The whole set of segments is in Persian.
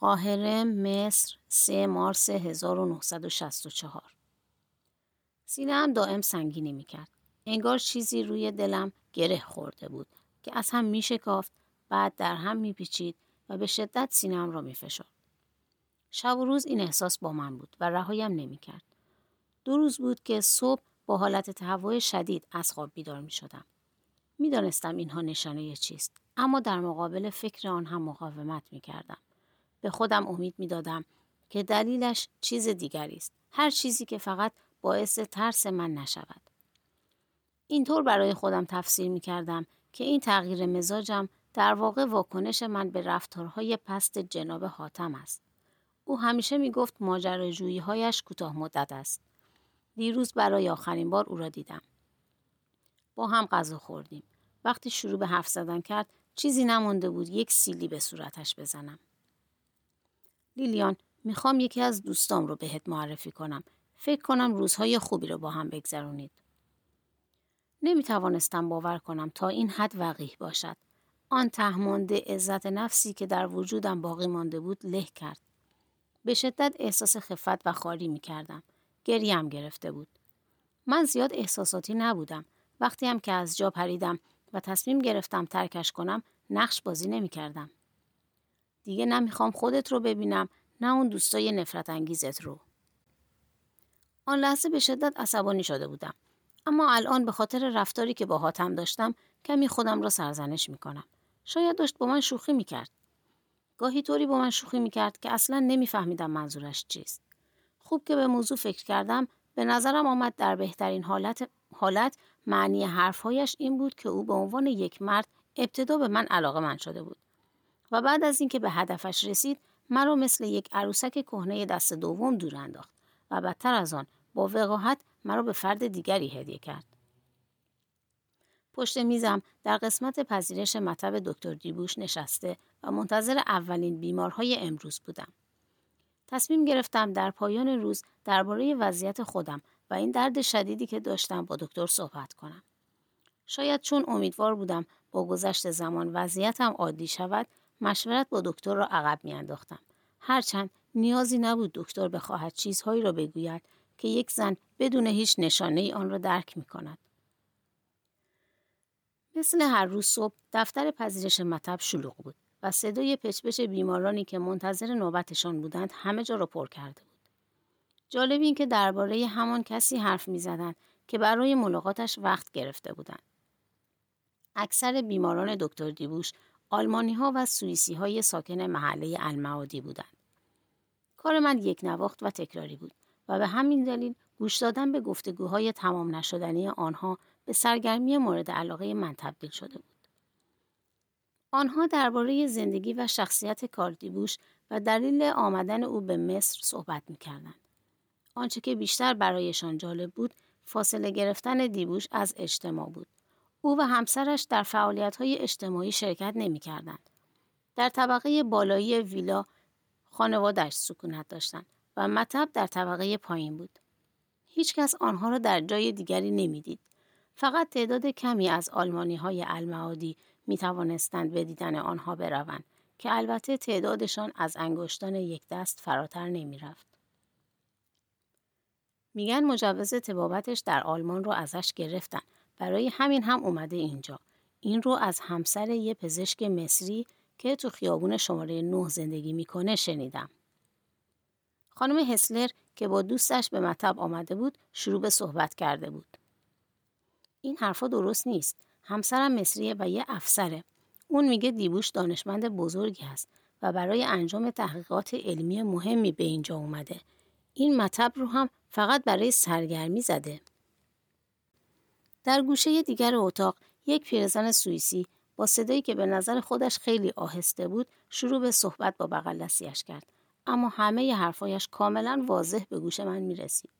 قاهره مصر 3 مارس 1964 سینه هم دائم سنگینی می‌کرد. انگار چیزی روی دلم گره خورده بود که از هم میشکافت بعد در هم میپیچید و به شدت سینم را میفشرد. شب و روز این احساس با من بود و رهایم نمی‌کرد. دو روز بود که صبح با حالت تهوع شدید از خواب بیدار می شدم. می دانستم اینها نشانه چیست اما در مقابل فکر آن هم مقاومت می کردم. به خودم امید می دادم که دلیلش چیز دیگری است. هر چیزی که فقط باعث ترس من نشود. اینطور برای خودم تفسیر می کردم که این تغییر مزاجم در واقع واکنش من به رفتارهای پست جناب حاتم است. او همیشه می گفت ماجراجویی هایش کوتاه مدت است. دیروز برای آخرین بار او را دیدم. با هم غذا خوردیم. وقتی شروع به حرف زدن کرد چیزی نمانده بود یک سیلی به صورتش بزنم. لیلیان می‌خوام یکی از دوستام رو بهت معرفی کنم. فکر کنم روزهای خوبی رو با هم بگذرونید. نمی توانستم باور کنم تا این حد وقیح باشد. آن تهمانده عزت نفسی که در وجودم باقی مانده بود له کرد. به شدت احساس خفت و خاری می کردم. گریم گرفته بود. من زیاد احساساتی نبودم. وقتی هم که از جا پریدم و تصمیم گرفتم ترکش کنم نقش بازی نمی کردم. دیگه نمی‌خوام خودت رو ببینم نه اون دوستای نفرت انگیزت رو. آن لحظه به شدت عصبانی شده بودم. اما الان به خاطر رفتاری که با حاتم داشتم کمی خودم را سرزنش می کنم. شاید داشت با من شوخی می کرد. گاهی طوری با من شوخی می کرد که اصلا نمیفهمیدم منظورش چیست. خوب که به موضوع فکر کردم به نظرم آمد در بهترین حالت, حالت معنی حرفهایش این بود که او به عنوان یک مرد ابتدا به من علاقه من شده بود و بعد از اینکه به هدفش رسید مرا مثل یک عروسک کهنه دست دوم دور انداخت و بدتر از آن با وقاحت مرا به فرد دیگری هدیه کرد. پشت میزم در قسمت پذیرش مطب دکتر دیبوش نشسته و منتظر اولین بیمارهای امروز بودم. تصمیم گرفتم در پایان روز درباره وضعیت خودم و این درد شدیدی که داشتم با دکتر صحبت کنم. شاید چون امیدوار بودم با گذشت زمان وضعیتم عادی شود مشورت با دکتر را عقب میانداختم هرچند نیازی نبود دکتر بخواهد چیزهایی را بگوید که یک زن بدون هیچ نشانه ای آن را درک می کند. مثل هر روز صبح دفتر پذیرش مطب شلوغ بود و صدای پچپچ بیمارانی که منتظر نوبتشان بودند همه جا را پر کرده بود. جالب این که درباره همان کسی حرف می زدند که برای ملاقاتش وقت گرفته بودند. اکثر بیماران دکتر دیبوش آلمانی ها و سوئیسی های ساکن محله المعادی بودند. کار من یک نواخت و تکراری بود و به همین دلیل گوش دادن به گفتگوهای تمام نشدنی آنها به سرگرمی مورد علاقه من تبدیل شده بود. آنها درباره زندگی و شخصیت کاردیبوش و دلیل آمدن او به مصر صحبت می کردند. آنچه که بیشتر برایشان جالب بود فاصله گرفتن دیبوش از اجتماع بود. او و همسرش در فعالیت های اجتماعی شرکت نمی کردند. در طبقه بالایی ویلا خانوادش سکونت داشتند و مطب در طبقه پایین بود. هیچکس آنها را در جای دیگری نمی‌دید. فقط تعداد کمی از آلمانی های المعادی می توانستند به دیدن آنها بروند که البته تعدادشان از انگشتان یک دست فراتر نمی رفت. میگن مجوز تبابتش در آلمان رو ازش گرفتن برای همین هم اومده اینجا. این رو از همسر یه پزشک مصری که تو خیابون شماره نه زندگی می‌کنه شنیدم. خانم هسلر که با دوستش به مطب آمده بود شروع به صحبت کرده بود. این حرفا درست نیست. همسرم مصریه و یه افسره. اون میگه دیبوش دانشمند بزرگی هست و برای انجام تحقیقات علمی مهمی به اینجا اومده. این مطب رو هم فقط برای سرگرمی زده. در گوشه دیگر اتاق یک پیرزن سوئیسی با صدایی که به نظر خودش خیلی آهسته بود شروع به صحبت با بغل کرد اما همه ی حرفایش کاملا واضح به گوش من می رسید.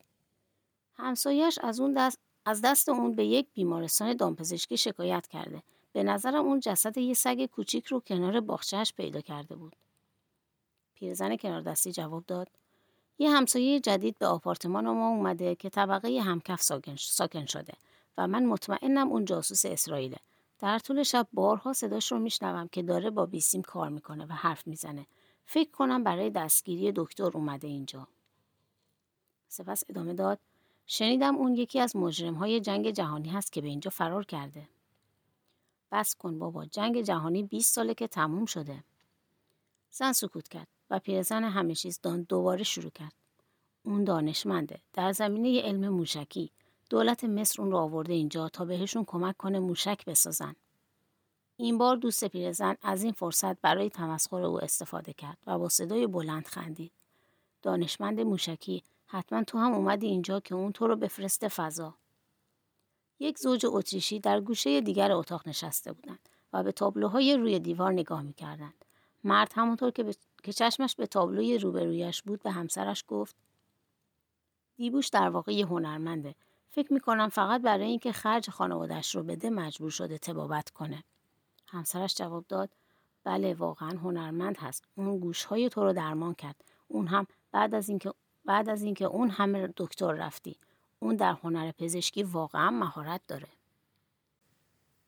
همسایش از اون دست از دست اون به یک بیمارستان دامپزشکی شکایت کرده. به نظرم اون جسد یه سگ کوچیک رو کنار باغچهش پیدا کرده بود. پیرزن کنار دستی جواب داد یه همسایه جدید به آپارتمان ما اومده که طبقه همکف ساکن شده و من مطمئنم اون جاسوس اسرائیله. در طول شب بارها صداش رو میشنوم که داره با بیسیم کار می‌کنه و حرف می‌زنه. فکر کنم برای دستگیری دکتر اومده اینجا. سپس ادامه داد شنیدم اون یکی از مجرم های جنگ جهانی هست که به اینجا فرار کرده. بس کن بابا جنگ جهانی 20 ساله که تموم شده. زن سکوت کرد و پیرزن همه چیز دان دوباره شروع کرد. اون دانشمنده در زمینه علم موشکی دولت مصر اون رو آورده اینجا تا بهشون کمک کنه موشک بسازن. این بار دوست پیرزن از این فرصت برای تمسخر او استفاده کرد و با صدای بلند خندید. دانشمند موشکی حتما تو هم اومدی اینجا که اون تو رو بفرسته فضا. یک زوج اتریشی در گوشه دیگر اتاق نشسته بودند و به تابلوهای روی دیوار نگاه می‌کردند. مرد همونطور که, که چشمش به تابلوی روبرویش بود به همسرش گفت دیبوش در واقع یه هنرمنده. فکر می‌کنم فقط برای اینکه خرج خانوادش رو بده مجبور شده تبابت کنه. همسرش جواب داد بله واقعا هنرمند هست. اون گوشهای تو رو درمان کرد. اون هم بعد از اینکه بعد از اینکه اون همه دکتر رفتی. اون در هنر پزشکی واقعا مهارت داره.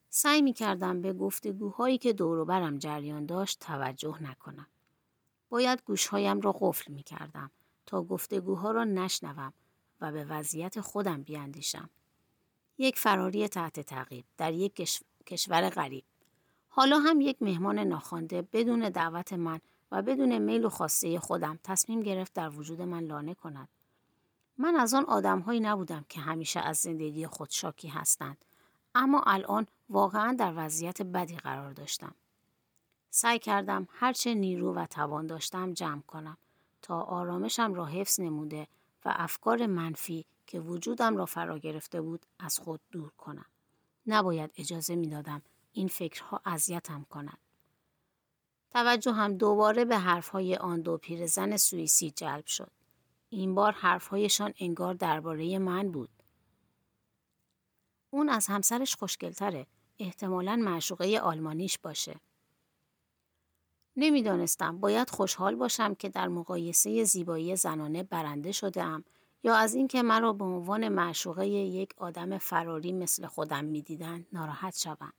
سعی می کردم به گفتگوهایی که دور برم جریان داشت توجه نکنم. باید گوشهایم را قفل می کردم تا گفتگوها را نشنوم و به وضعیت خودم بیاندیشم. یک فراری تحت تعقیب در یک کشور غریب. حالا هم یک مهمان ناخوانده بدون دعوت من و بدون میل و خواسته خودم تصمیم گرفت در وجود من لانه کند. من از آن آدمهایی نبودم که همیشه از زندگی خود شاکی هستند. اما الان واقعا در وضعیت بدی قرار داشتم. سعی کردم هرچه نیرو و توان داشتم جمع کنم تا آرامشم را حفظ نموده و افکار منفی که وجودم را فرا گرفته بود از خود دور کنم. نباید اجازه می‌دادم این فکرها اذیتم کند. توجه هم دوباره به حرفهای آن دو پیرزن سوئیسی جلب شد. این بار حرفهایشان انگار درباره من بود. اون از همسرش خوشگلتره. احتمالا معشوقه آلمانیش باشه. نمی‌دانستم باید خوشحال باشم که در مقایسه زیبایی زنانه برنده شده ام یا از اینکه مرا به عنوان معشوقه یک آدم فراری مثل خودم می‌دیدند ناراحت شوم.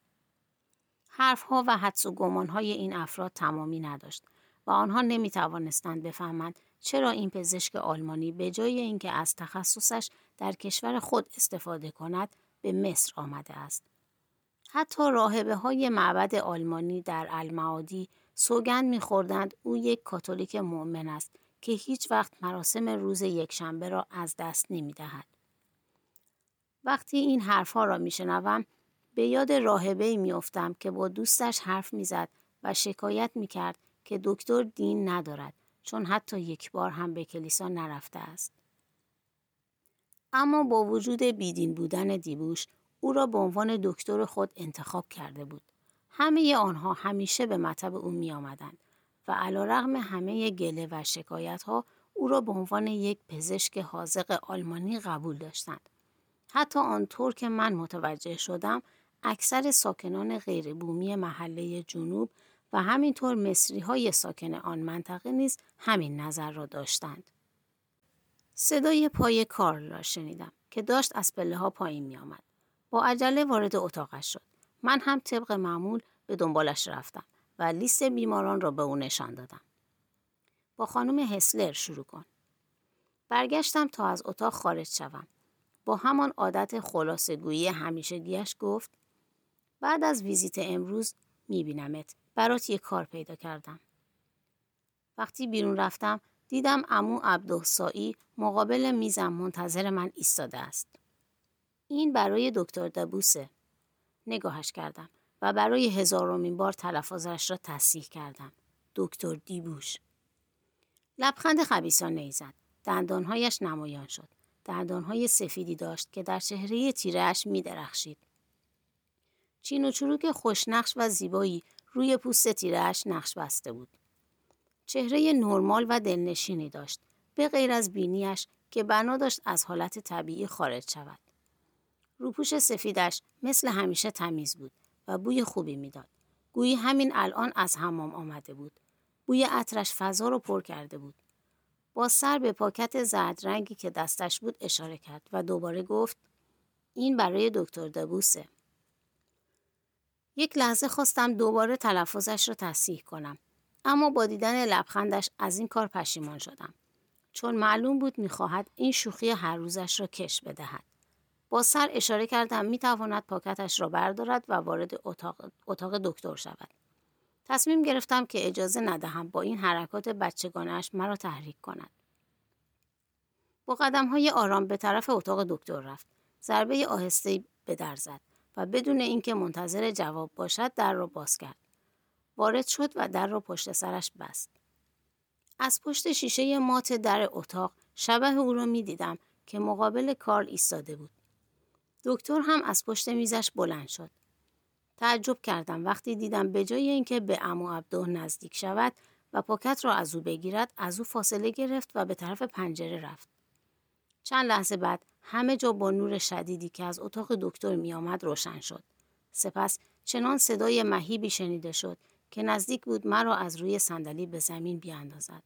حرفها و حدس و گمانهای این افراد تمامی نداشت و آنها نمی توانستند بفهمند چرا این پزشک آلمانی به جای اینکه از تخصصش در کشور خود استفاده کند به مصر آمده است. حتی راهبه های معبد آلمانی در المعادی سوگند میخوردند او یک کاتولیک مؤمن است که هیچ وقت مراسم روز یکشنبه را از دست نمی دهد. وقتی این حرفها را میشنوم به یاد راهبه میافتم که با دوستش حرف می‌زد و شکایت می‌کرد که دکتر دین ندارد چون حتی یک بار هم به کلیسا نرفته است. اما با وجود بیدین بودن دیبوش او را به عنوان دکتر خود انتخاب کرده بود. همه آنها همیشه به مطب او می آمدند و علا رغم همه گله و شکایت ها او را به عنوان یک پزشک حاضق آلمانی قبول داشتند. حتی آنطور که من متوجه شدم اکثر ساکنان غیربومی محله جنوب و همینطور مصری های ساکن آن منطقه نیز همین نظر را داشتند. صدای پای کارل را شنیدم که داشت از پله ها پایین می آمد. با عجله وارد اتاقش شد. من هم طبق معمول به دنبالش رفتم و لیست بیماران را به او نشان دادم. با خانم هسلر شروع کن. برگشتم تا از اتاق خارج شوم. با همان عادت خلاصگویی همیشگیش گفت بعد از ویزیت امروز میبینمت. برات یه کار پیدا کردم. وقتی بیرون رفتم دیدم امو عبدالسایی مقابل میزم منتظر من ایستاده است. این برای دکتر دبوسه. نگاهش کردم و برای هزارمین بار تلفظش را تصحیح کردم. دکتر دیبوش. لبخند خبیسانه ای زد. دندانهایش نمایان شد. دندانهای سفیدی داشت که در چهره تیرهش می درخشید. چین و چروک خوشنقش و زیبایی روی پوست تیرهش نقش بسته بود. چهره نرمال و دلنشینی داشت به غیر از بینیش که بنا داشت از حالت طبیعی خارج شود. روپوش سفیدش مثل همیشه تمیز بود و بوی خوبی می‌داد. گویی همین الان از حمام آمده بود. بوی عطرش فضا رو پر کرده بود. با سر به پاکت زرد رنگی که دستش بود اشاره کرد و دوباره گفت این برای دکتر دبوسه. یک لحظه خواستم دوباره تلفظش را تصحیح کنم اما با دیدن لبخندش از این کار پشیمان شدم. چون معلوم بود می‌خواهد این شوخی هر روزش را کش بدهد. با سر اشاره کردم می‌تواند پاکتش را بردارد و وارد اتاق, اتاق دکتر شود. تصمیم گرفتم که اجازه ندهم با این حرکات بچگانش مرا تحریک کند. با قدم های آرام به طرف اتاق دکتر رفت. ضربه آهسته به در زد و بدون اینکه منتظر جواب باشد در را باز کرد. وارد شد و در را پشت سرش بست. از پشت شیشه مات در اتاق شبه او را می دیدم که مقابل کارل ایستاده بود. دکتر هم از پشت میزش بلند شد. تعجب کردم وقتی دیدم به جای اینکه به امو عبدو نزدیک شود و پاکت را از او بگیرد از او فاصله گرفت و به طرف پنجره رفت. چند لحظه بعد همه جا با نور شدیدی که از اتاق دکتر می آمد روشن شد. سپس چنان صدای مهیبی شنیده شد که نزدیک بود مرا از روی صندلی به زمین بیاندازد.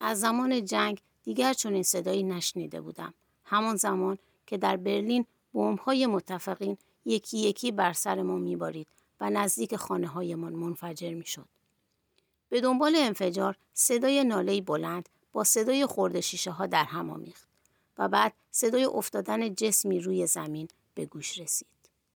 از زمان جنگ دیگر چنین صدایی نشنیده بودم. همان زمان که در برلین بمب‌های متفقین یکی یکی بر سر ما میبارید و نزدیک خانه هایمان منفجر می‌شد. به دنبال انفجار صدای نالهی بلند با صدای خورد شیشه ها در هم آمیخت و بعد صدای افتادن جسمی روی زمین به گوش رسید.